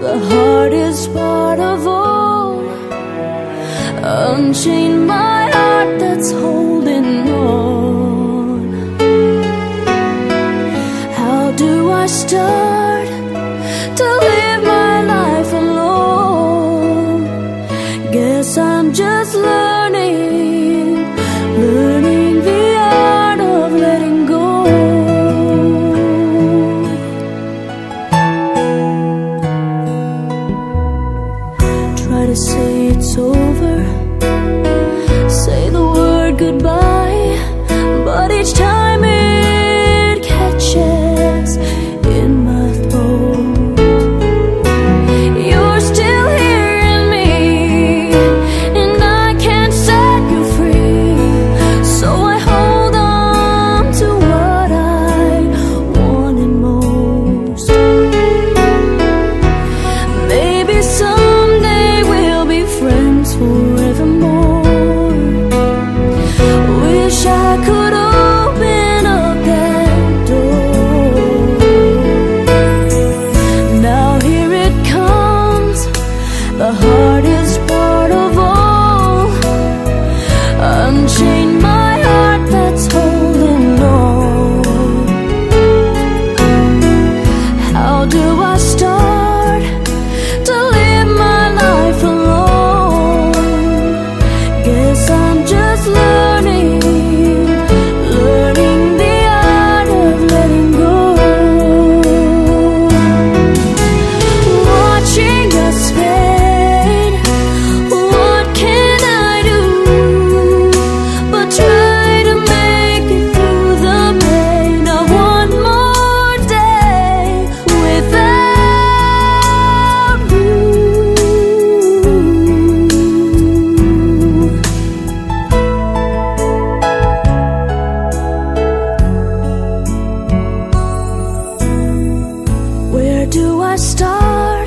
The hardest part of all. Unchain my heart that's holding on. How do I stop? chain do I start?